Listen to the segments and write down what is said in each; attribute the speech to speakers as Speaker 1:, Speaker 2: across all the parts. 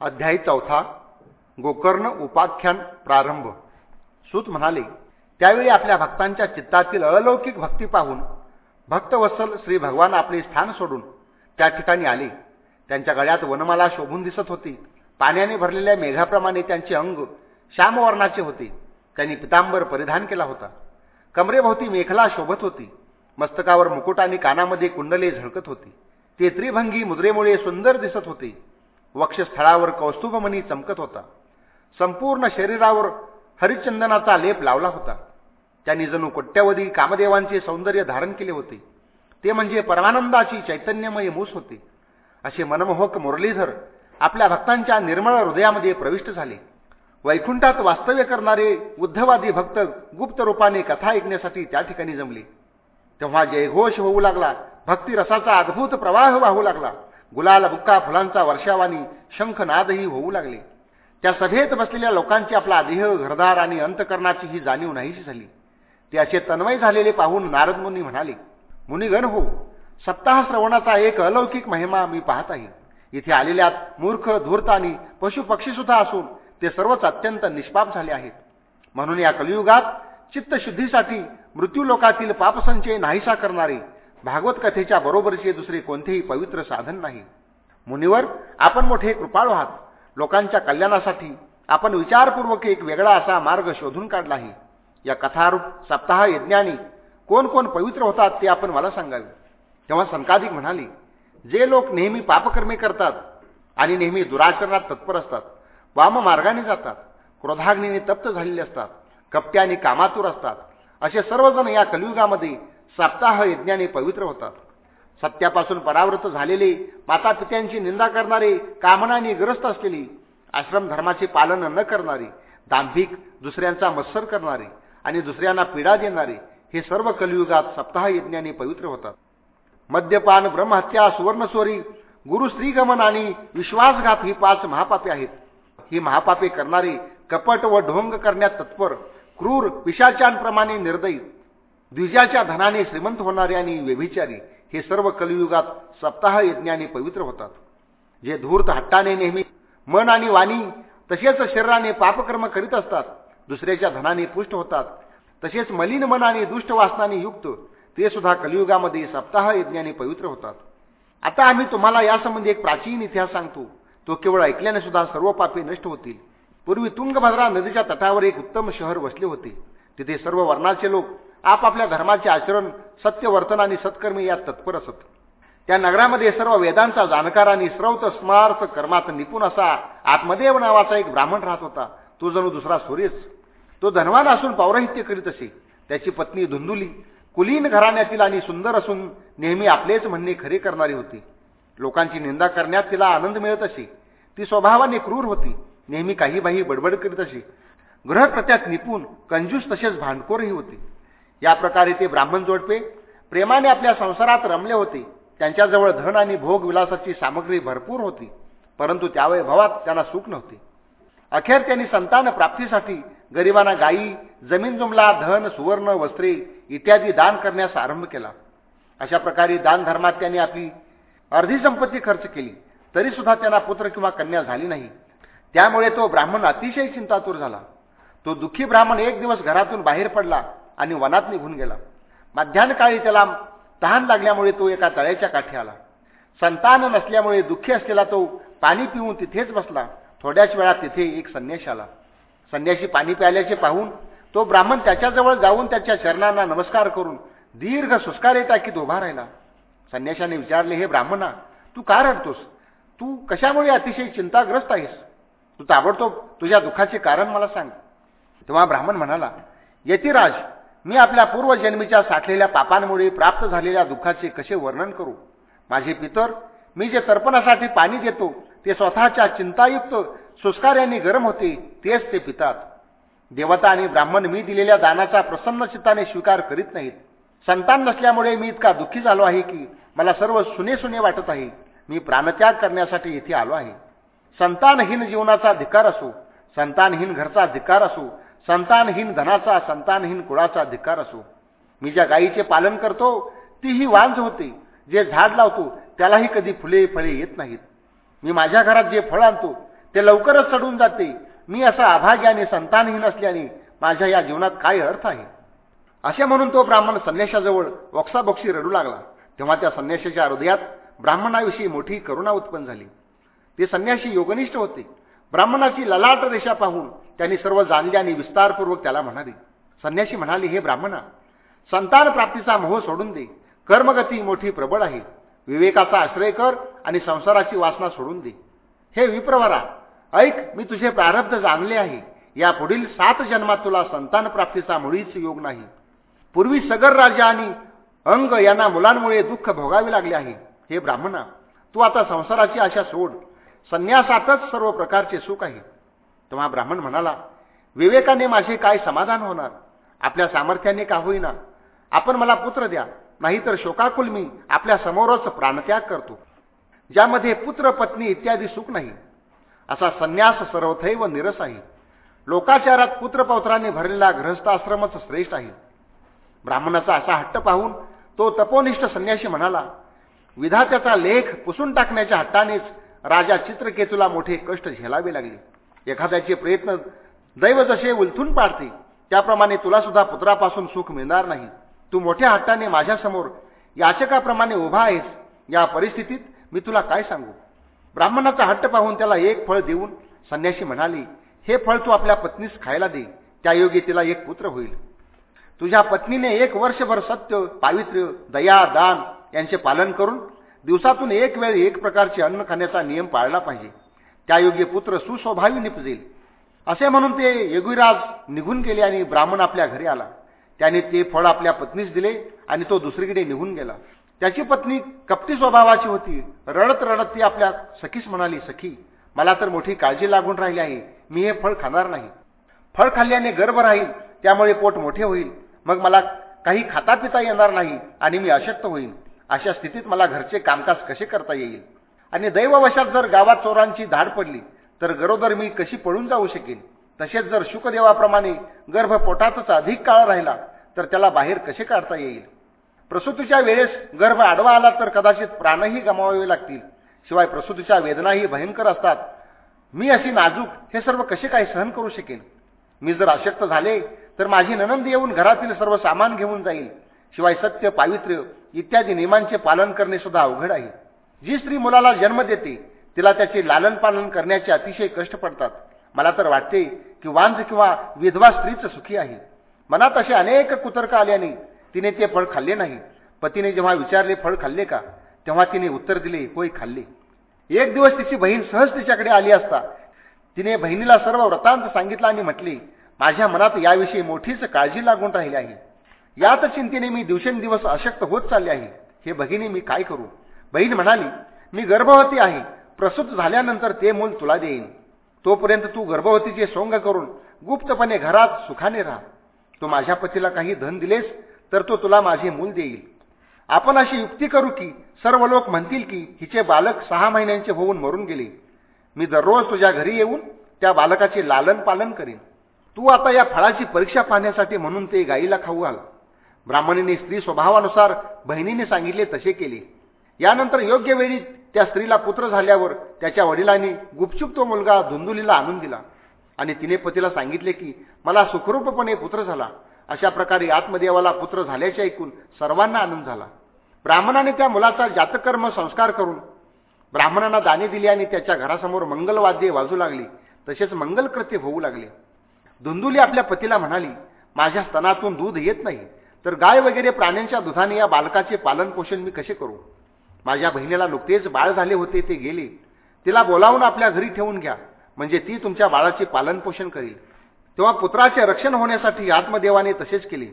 Speaker 1: अध्यायी चौथा गोकर्ण उपाख्यान प्रारंभ. सूत म्हणाले त्यावेळी आपल्या भक्तांच्या चित्तातील अलौकिक भक्ती पाहून भक्तवत्सल श्री भगवान आपले स्थान सोडून त्या ठिकाणी आले. त्यांच्या गळ्यात वनमाला शोभून दिसत होती. पाण्याने भरलेल्या मेघाप्रमाणे त्यांचे अंग श्यामवर्णाचे होते. त्यांनी पितांबर परिधान केला होता. कमरेभोवती मेखला शोभत होती. मस्तकावर मुकुट आणि कानामध्ये कुंडले झळकत होती. ते त्रिभंगी मुद्रेमुळे सुंदर दिसत होते. वक्षस्थळावर कौस्तुभमणी चमकत होता. संपूर्ण शरीरावर हरिचंदनाचा लेप लावला होता. त्यांनी जणू कोट्यवधी कामदेवांचे सौंदर्य धारण केले होते. ते म्हणजे परमानंदाची चैतन्यमय मूस होते. असे मनमोहक मुरलीधर आपल्या भक्तांच्या निर्मळ हृदयामध्ये प्रविष्ट झाले. वैकुंठात वास्तव्य करणारे उद्धवादी भक्त गुप्त रूपाने कथा ऐकण्यासाठी त्या ठिकाणी जमले. तेव्हा जयघोष होऊ लागला भक्तिरसाचा अद्भुत प्रवाह वाहू लागला. गुलाल बुक्का फुलांचा वर्षावानी शंखनादही होऊ लागले. त्या सभेत बसलेल्या लोकांची आपला देह घरदार आणि अंतकरणाची ही जाणीव नाहीशी झाली. ते असे तन्मय झालेले पाहून नारद मुनी म्हणाले मुनिगण हो सप्ताह श्रवणाचा एक अलौकिक महिमा मी पाहत आहे. इथे आलेल्यात मूर्ख धूर्त आणि पशुपक्षीसुद्धा असून ते सर्वच अत्यंत निष्पाप झाले आहेत. म्हणून या कलियुगात चित्तशुद्धीसाठी मृत्यूलोकातील पापसंचय नाहीसा करणारे भागवत कथेच्या बरोबरीचे दुसरे कोणतेही पवित्र साधन नाही. मुनिवर आपण मोठे कृपाळू आहात. लोकांच्या कल्याणासाठी आपण विचारपूर्वक एक वेगळा असा मार्ग शोधून काढला आहे. या कथारूप सप्ताह यज्ञानी कोण कोण पवित्र होतात ते आपण मला सांगावे. तेव्हा संकाधिक म्हणाले जे लोक नेहमी पापकर्मे करतात आणि नेहमी दुराचरणात तत्पर असतात वाम मार्गाने जातात क्रोधाग्नीने तप्त झालेले असतात कपट्याने कामातूर असतात असे सर्वजण या कलियुगामध्ये सप्ताह यज्ञाने पवित्र होतात. सत्यापासून परावृत्त झालेले माता पित्यांची निंदा करणारे कामनाने ग्रस्त असलेली आश्रम धर्माचे पालन न करणारे दांभिक दुसऱ्यांचा मत्सर करणारे आणि दुसऱ्यांना पीडा देणारे हे सर्व कलियुगात सप्ताह यज्ञाने पवित्र होतात. मद्यपान ब्रह्महत्या सुवर्णस्वरी गुरु स्त्रीगमन आणि विश्वासघात ही पाच महापापे आहेत. ही महापापे करणारे कपट व ढोंग करण्यात तत्पर क्रूर पिशाचांप्रमाणे निर्दयी. द्विजाच्या धनाने श्रीमंत होणारे आणि व्यभिचारी हे सर्व कलियुगात सप्ताह यज्ञाने पवित्र होतात. जे धूर्त हट्टाने नेहमी मन आणि वाणी तसेच शरीराने पापकर्म करीत असतात दुसऱ्याच्या धनाने पुष्ट होतात. तसेच मलिन मन आणि दुष्ट वासनाने युक्त ते सुद्धा कलियुगामध्ये सप्ताह यज्ञाने पवित्र होतात. आता आम्ही तुम्हाला यासंबंधी एक प्राचीन इतिहास सांगतो. तो केवळ ऐकल्याने सुद्धा सर्व पापे नष्ट होतील. पूर्वी तुंगभद्रा नदीच्या तटावर एक उत्तम शहर वसले होते. तिथे सर्व वर्णाचे लोक आपापल्या धर्माचे आचरण सत्य वर्तन आणि सत्कर्मी यात तत्पर असत. त्या नगरामध्ये सर्व वेदांचा जाणकार आणि श्रौत स्मार्थ कर्मात निपुण असा आत्मदेव नावाचा एक ब्राह्मण राहत होता. तो जणू दुसरा सूर्यच. तो धनवान असून पौराहित्य करीत असे. त्याची पत्नी धुंदुली कुलीन घराण्यातील आणि सुंदर असून नेहमी आपलेच म्हणणे खरे करणारी होती. लोकांची निंदा करण्यात तिला आनंद मिळत असे. ती स्वभावाने क्रूर होती. नेहमी काही बाही बडबड करीत असे. ग्रहप्रत्यात निपुण कंजूस तसेच भांडखोरही होते. या प्रकारे ते ब्राह्मण जोडपे प्रेमाने आपल्या संसारात रमले होते. त्यांच्याजवळ धन आणि भोग विलासाची सामग्री भरपूर होती परंतु त्यावेळी भावात त्यांना सुख नव्हते. अखेर त्यांनी संतान प्राप्तीसाठी गरिबांना गायी जमीन जुमला धन सुवर्ण वस्त्रे इत्यादी दान करण्यास आरंभ केला. अशा प्रकारे दान धर्मात त्यांनी आपली अर्धी संपत्ती खर्च केली. तरीसुद्धा त्यांना पुत्र किंवा कन्या झाली नाही. त्यामुळे तो ब्राह्मण अतिशय चिंतातूर झाला. तो दुःखी ब्राह्मण एक दिवस घरातून बाहेर पडला आणि वनात निघून गेला. मध्यान्हकाळी त्याला तहान लागल्यामुळे तो एका तळ्याच्या काठी आला. संतान नसल्यामुळे दुःखी असलेला तो पाणी पिऊन तिथेच बसला. थोड्याच वेळात तिथे एक संन्यास आला. संन्याशी पाणी प्यायल्याचे पाहून तो ब्राह्मण त्याच्याजवळ जाऊन त्याच्या चरणांना नमस्कार करून दीर्घ सुस्कारे टाकीत उभा राहिला. संन्याशाने विचारले हे ब्राह्मणा तू का रडतोस? तू कशामुळे अतिशय चिंताग्रस्त आहेस? तू ताबडतोब तुझ्या दुःखाचे कारण मला सांग. तेव्हा ब्राह्मण म्हणाला यतिराज मी आपल्या पूर्वजन्मीच्या साठलेल्या पापांमुळे प्राप्त झालेल्या दुःखाचे कसे वर्णन करू? माझे पितर मी जे तर्पणासाठी पाणी देतो ते स्वतःच्या चिंतायुक्त सुस्कार्याने गरम होते तेच ते पितात. देवता आणि ब्राह्मण मी दिलेल्या दानाचा प्रसन्न चित्ताने स्वीकार करीत नाहीत. संतान नसल्यामुळे मी इतका दुःखी झालो आहे की मला सर्व सुने सुने वाटत आहे. मी प्राणत्याग करण्यासाठी इथे आलो आहे. संतानहीन जीवनाचा धिकार असो संतानहीन घरचा धिकार असो संतानहीन धनाचा संतानहीन कुळाचा धिक्कार असो. मी ज्या गायीचे पालन करतो तीही वांझ होते. जे झाड लावतो त्यालाही कधी फुले फळे येत नाहीत. मी माझ्या घरात जे फळ आणतो ते लवकरच चढून जाते. मी असा अभाग्याने संतानहीन असल्याने माझ्या या जीवनात काय अर्थ आहे? असे म्हणून तो ब्राह्मण संन्याशाजवळ वक्साबोक्षी रडू लागला. तेव्हा त्या संन्याशाच्या हृदयात ब्राह्मणाविषयी मोठी करुणा उत्पन्न झाली. ते संन्याशी योगनिष्ठ होते. ब्राह्मणाची ललाट रेषा पाहून त्यांनी सर्व जाणले आणि विस्तारपूर्वक त्याला म्हणाले संन्याशी म्हणाले हे ब्राह्मणा संतान प्राप्तीचा मोह सोडून दे. कर्मगती मोठी प्रबळ आहे. विवेकाचा आश्रय कर आणि संसाराची वासना सोडून दे. हे विप्रवरा ऐक मी तुझे प्रारब्ध जाणले आहे. या पुढील सात जन्मात तुला संतान प्राप्तीचा मुळीच योग नाही. पूर्वी सगर राजा आणि अंग यांना मुलांमुळे दुःख भोगावे लागले आहे. हे ब्राह्मणा तू आता संसाराची आशा सोड. संन्यासातच सर्व प्रकारचे सुख आहे. तेव्हा ब्राह्मण म्हणाला विवेकाने माझे काय समाधान होणार? आपल्या सामर्थ्याने का होईना? आपण मला पुत्र द्या नाहीतर शोकाकुल मी आपल्या समोरच प्राणत्याग करतो. ज्यामध्ये पुत्र पत्नी इत्यादी सुख नाही. असा संन्यास सर्वथैव निरस आहे. लोकाचारात पुत्रपौत्राने भरलेला ग्रहस्थाश्रमच श्रेष्ठ आहे. ब्राह्मणाचा असा हट्ट पाहून तो तपोनिष्ठ संन्याशी म्हणाला विधात्याचा लेख पुसून टाकण्याच्या हट्टानेच राजा चित्रकेतूला मोठे कष्ट झेलावे लागले. एखाद्याचे प्रयत्न दैव जसे उलथून पाडते त्याप्रमाणे तुला सुद्धा पुत्रापासून सुख मिळणार नाही. तू मोठ्या हट्टाने माझ्यासमोर याचकाप्रमाणे उभा आहेस. या परिस्थितीत मी तुला काय सांगू? ब्राह्मणाचा हट्ट पाहून त्याला एक फळ देऊन संन्याशी म्हणाली हे फळ तू आपल्या पत्नीस खायला दे. त्यायोगी तिला एक पुत्र होईल. तुझ्या पत्नीने एक वर्षभर सत्य पावित्र्य दया दान यांचे पालन करून दिवसातून एक वेळ एक प्रकारचे अन्न खाण्याचा नियम पाळला पाहिजे. त्यायोग्य पुत्र सुस्वभावी निपजेल. असे म्हणून ते यगुराज निघून गेले आणि ब्राह्मण आपल्या घरी आला. त्याने ते फळ आपल्या पत्नीस दिले आणि तो दुसरीकडे निघून गेला. त्याची पत्नी कपटी स्वभावाची होती. रडत रडत ती आपल्या सखीस म्हणाली सखी मला तर मोठी काळजी लागून राहिली आहे. मी हे फळ खाणार नाही. फळ खाल्ल्याने गर्भ राहील त्यामुळे पोट मोठे होईल. मग मला काही खाता पिता येणार नाही आणि मी अशक्त होईल अशा स्थितीत मला घरचे कामकाज कसे करता येईल? आणि दैववशात जर गावात चोरांची धाड पडली तर गरोदर मी कशी पळून जाऊ शकेन? तसेच जर शुकदेवाप्रमाणे गर्भ पोटातच अधिक काळ राहिला तर त्याला बाहेर कसे काढता येईल? प्रसूतीच्या वेळेस गर्भ आडवा आला तर कदाचित प्राणही गमावावे लागतील. शिवाय प्रसूतीच्या वेदनाही भयंकर असतात. मी अशी नाजूक हे सर्व कसे काय सहन करू शकेन? मी जर अशक्त झाले तर माझी ननंद येऊन घरातील सर्व सामान घेऊन जाईल. शिवाय सत्य पावित्र्य इत्यादी नियमांचे पालन करणे सुद्धा अवघड आहे. जी स्त्री मुलाला जन्म देते तिला त्याचे लालन पालन करण्याचे अतिशय कष्ट पडतात. मला तर वाटते की वांज किंवा विधवा स्त्रीच सुखी आहे. मनात असे अनेक कुतर्क आल्याने तिने ते फळ खाल्ले नाही. पतीने जेव्हा विचारले फळ खाल्ले का? तेव्हा तिने उत्तर दिले होय खाल्ले. एक दिवस तिची बहीण सहज तिच्याकडे आली असता तिने बहिणीला सर्व व्रतांत सांगितलं आणि म्हटले माझ्या मनात याविषयी मोठीच काळजी लागून राहिली आहे. याच चिंतेने मी दिवसेंदिवस अशक्त होत चालले आहे. हे भगिनी मी काय करू? बहीण म्हणाली मी गर्भवती आहे. प्रसूत झाल्यानंतर ते मूल तुला देईन. तोपर्यंत तू गर्भवतीचे सोंग करून गुप्तपणे घरात सुखाने राहा. तू माझ्या पतीला काही धन दिलेस तर तो तुला माझे मूल देईल. आपण अशी युक्ती करू की सर्व लोक म्हणतील की हिचे बालक सहा महिन्यांचे होऊन मरून गेले. मी दररोज तुझ्या घरी येऊन त्या बालकाचे लालन पालन करीन. तू आता या फळाची परीक्षा पाहण्यासाठी म्हणून ते गाईला खाऊ घाल. ब्राह्मणीने स्त्री स्वभावानुसार बहिणीने सांगितले तसे केले. यानंतर योग्य वेळी त्या स्त्रीला पुत्र झाल्यावर त्याच्या वडिलांनी गुपचूप तो मुलगा धुंदुलीला आणून दिला आणि तिने पतीला सांगितले की मला सुखरूपपणे पुत्र झाला. अशा प्रकारे आत्मदेवाला पुत्र झाल्याचे ऐकून सर्वांना आनंद झाला. ब्राह्मणाने त्या मुलाचा जातकर्म संस्कार करून ब्राह्मणांना दाने दिले आणि त्याच्या घरासमोर मंगलवाद्ये वाजू लागली. तसेच मंगलकृत्य होऊ लागले. धुंदुली आपल्या पतीला म्हणाली माझ्या स्तनातून दूध येत नाही. तर गाय वगैरे प्राण्यांच्या दुधाने या बालकाचे पालनपोषण मी कसे करू? माझ्या बहिणीला नुकतेच बाळ झाले होते ते गेले. तिला बोलावून आपल्या घरी ठेवून घ्या. म्हणजे ती तुमच्या बाळाचे पालनपोषण करेल. तेव्हा पुत्राचे रक्षण होण्यासाठी आत्मदेवाने तसेच केले.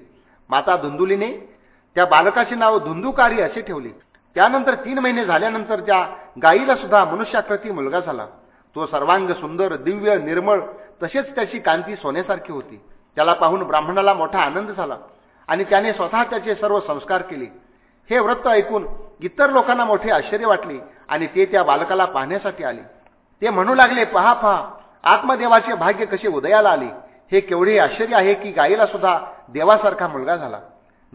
Speaker 1: माता धुंदुलीने त्या बालकाचे नाव धुंदुकारी असे ठेवले. त्यानंतर तीन महिने झाल्यानंतर त्या गायीला सुद्धा मनुष्याकृती मुलगा झाला. तो सर्वांग सुंदर दिव्य निर्मळ तसेच त्याची कांती सोन्यासारखी होती. त्याला पाहून ब्राह्मणाला मोठा आनंद झाला. आणि त्याने स्वतः त्याचे सर्व संस्कार केले. हे व्रत ऐकून इतर लोकांना मोठे आश्चर्य वाटले आणि ते त्या बालकाला पाहण्यासाठी आले. ते म्हणू लागले पहा पहा आत्मदेवाचे भाग्य कसे उदयाला आले. हे केवढे आश्चर्य आहे की गायीला सुद्धा देवासारखा मुलगा झाला.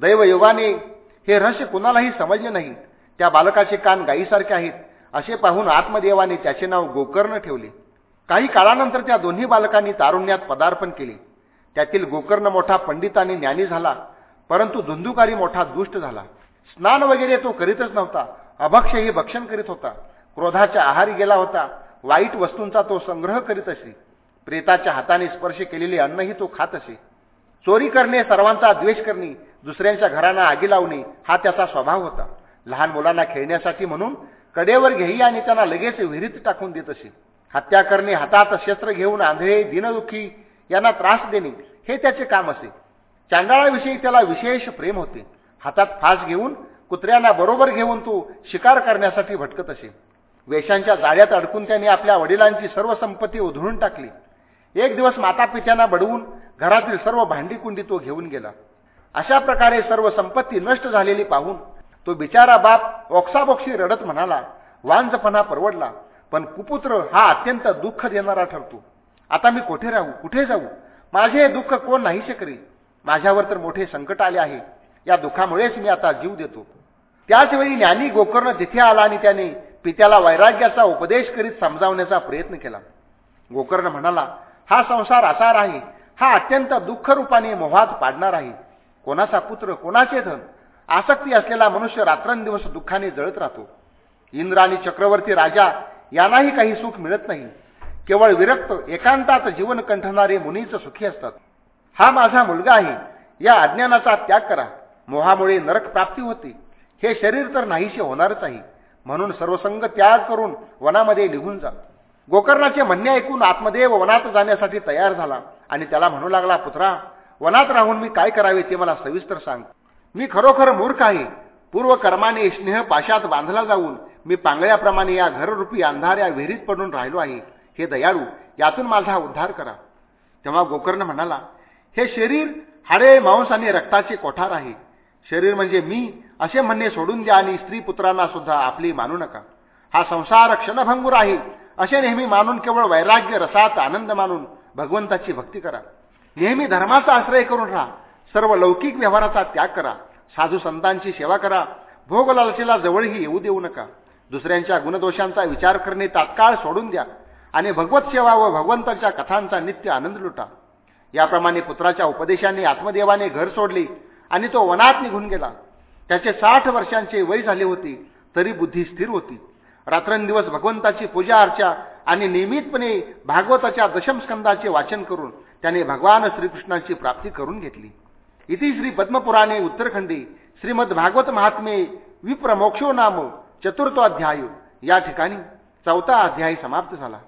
Speaker 1: दैवयोगाने हे रहस्य कुणालाही समजले नाही. त्या बालकाचे कान गायीसारखे आहेत. असे पाहून आत्मदेवाने त्याचे नाव गोकर्ण ठेवले. काही काळानंतर त्या दोन्ही बालकांनी तारुण्यात पदार्पण केले. त्यातील गोकर्ण मोठा पंडित आणि ज्ञानी झाला. परंतु धुंदुकारी मोठा दुष्ट झाला. स्नान वगैरे तो करीतच नव्हता. अभक्षही भक्षण करीत होता. क्रोधाच्या आहारी गेला होता. वाईट वस्तूंचा तो संग्रह करीत असे. प्रेताच्या हाताने स्पर्श केलेले अन्नही तो खात असे. चोरी करणे सर्वांचा द्वेष करणे दुसऱ्यांच्या घरांना आगी लावणे हा त्याचा स्वभाव होता. लहान मुलांना खेळण्यासाठी म्हणून कडेवर घेई आणि त्यांना लगेच विहिरीत टाकून देत असे. हत्या करणे हातात शस्त्र घेऊन आंधळे दिनदुखी यांना त्रास देणे हे त्याचे काम असे. चांडाळाविषयी त्याला विशेष प्रेम होते. हातात फास घेऊन कुत्र्यांना बरोबर घेऊन तो शिकार करण्यासाठी भटकत असे. वेशांच्या जाळ्यात अडकून त्याने आपल्या वडिलांची सर्व संपत्ती उधळून टाकली. एक दिवस माता पित्यांना बडवून घरातील सर्व भांडीकुंडी तो घेऊन गेला. अशा प्रकारे सर्व संपत्ती नष्ट झालेली पाहून तो बिचारा बाप ओक्साबोक्षी रडत म्हणाला वांजपणा परवडला पण कुपुत्र हा अत्यंत दुःख देणारा ठरतो. आता मी कोठे राहू कुठे जाऊ? माझे हे दुःख कोण नाहीसे करी माझ्यावर तर मोठे संकट आले आहे. या दुःखामुळेच मी आता जीव देतो. त्याचवेळी ज्ञानी गोकर्ण तिथे आला आणि त्याने पित्याला वैराग्याचा उपदेश करीत समजावण्याचा प्रयत्न केला. गोकर्ण म्हणाला हा संसार असा आहे हा अत्यंत दुःख रूपाने मोहात पाडणार आहे. कोणाचा पुत्र कोणाचे धन? आसक्ती असलेला मनुष्य रात्रंदिवस दुःखाने जळत राहतो. इंद्र आणि चक्रवर्ती राजा यांनाही काही सुख मिळत नाही. केवळ विरक्त एकांतात जीवन कंठणारे मुनीच सुखी असतात. हा माझा मुलगा आहे. या अज्ञानाचा त्याग करा. मोहामुळे नरक प्राप्ती होते. हे शरीर तर नाहीसे होणारच आहे. म्हणून सर्वसंग त्याग करून वनामध्ये निघून जा. गोकर्णाचे म्हणणे ऐकून आत्मदेव वनात जाण्यासाठी तयार झाला आणि त्याला म्हणू लागला पुत्रा वनात राहून मी काय करावे ते मला सविस्तर सांग. मी खरोखर मूर्ख आहे. पूर्व कर्माने स्नेह पाशात बांधला जाऊन मी पांगळ्याप्रमाणे या घररूपी अंधाऱ्या विहिरीत पडून राहिलो आहे. हे दयाळू यातून माझा उद्धार करा. तेव्हा गोकर्ण म्हणाला हे शरीर हाडे मांस आणि रक्ताचे कोठार आहे. शरीर म्हणजे मी असे म्हणणे सोडून द्या आणि स्त्री पुत्रांना सुद्धा आपली मानू नका. हा संसार क्षणभंगूर आहे. असे नेहमी मानून केवळ वैराग्य रसात आनंद मानून भगवंताची भक्ती करा. नेहमी धर्माचा आश्रय करून राहा. सर्व लौकिक व्यवहाराचा त्याग करा. साधू संतांची सेवा करा. भोगलालचेला जवळही येऊ देऊ नका. दुसऱ्यांच्या गुणदोषांचा विचार करणे तात्काळ सोडून द्या. आणि भगवत सेवा व भगवंताच्या कथांचा नित्य आनंद लुटा. याप्रमाणे पुत्राच्या उपदेशाने आत्मदेवाने घर सोडले आणि तो वनात निघून गेला. त्याचे साठ वर्षांचे वय झाले होते तरी बुद्धी स्थिर होती. रात्रंदिवस भगवंताची पूजा अर्चा आणि नियमितपणे भागवताच्या दशमस्कंदाचे वाचन करून त्याने भगवान श्रीकृष्णांची प्राप्ती करून घेतली. इति श्री पद्मपुराणे उत्तरखंडी श्रीमद भागवत महात्मे विप्रमोक्षो नाम चतुर्थो अध्याय या ठिकाणी चौथा अध्याय समाप्त झाला.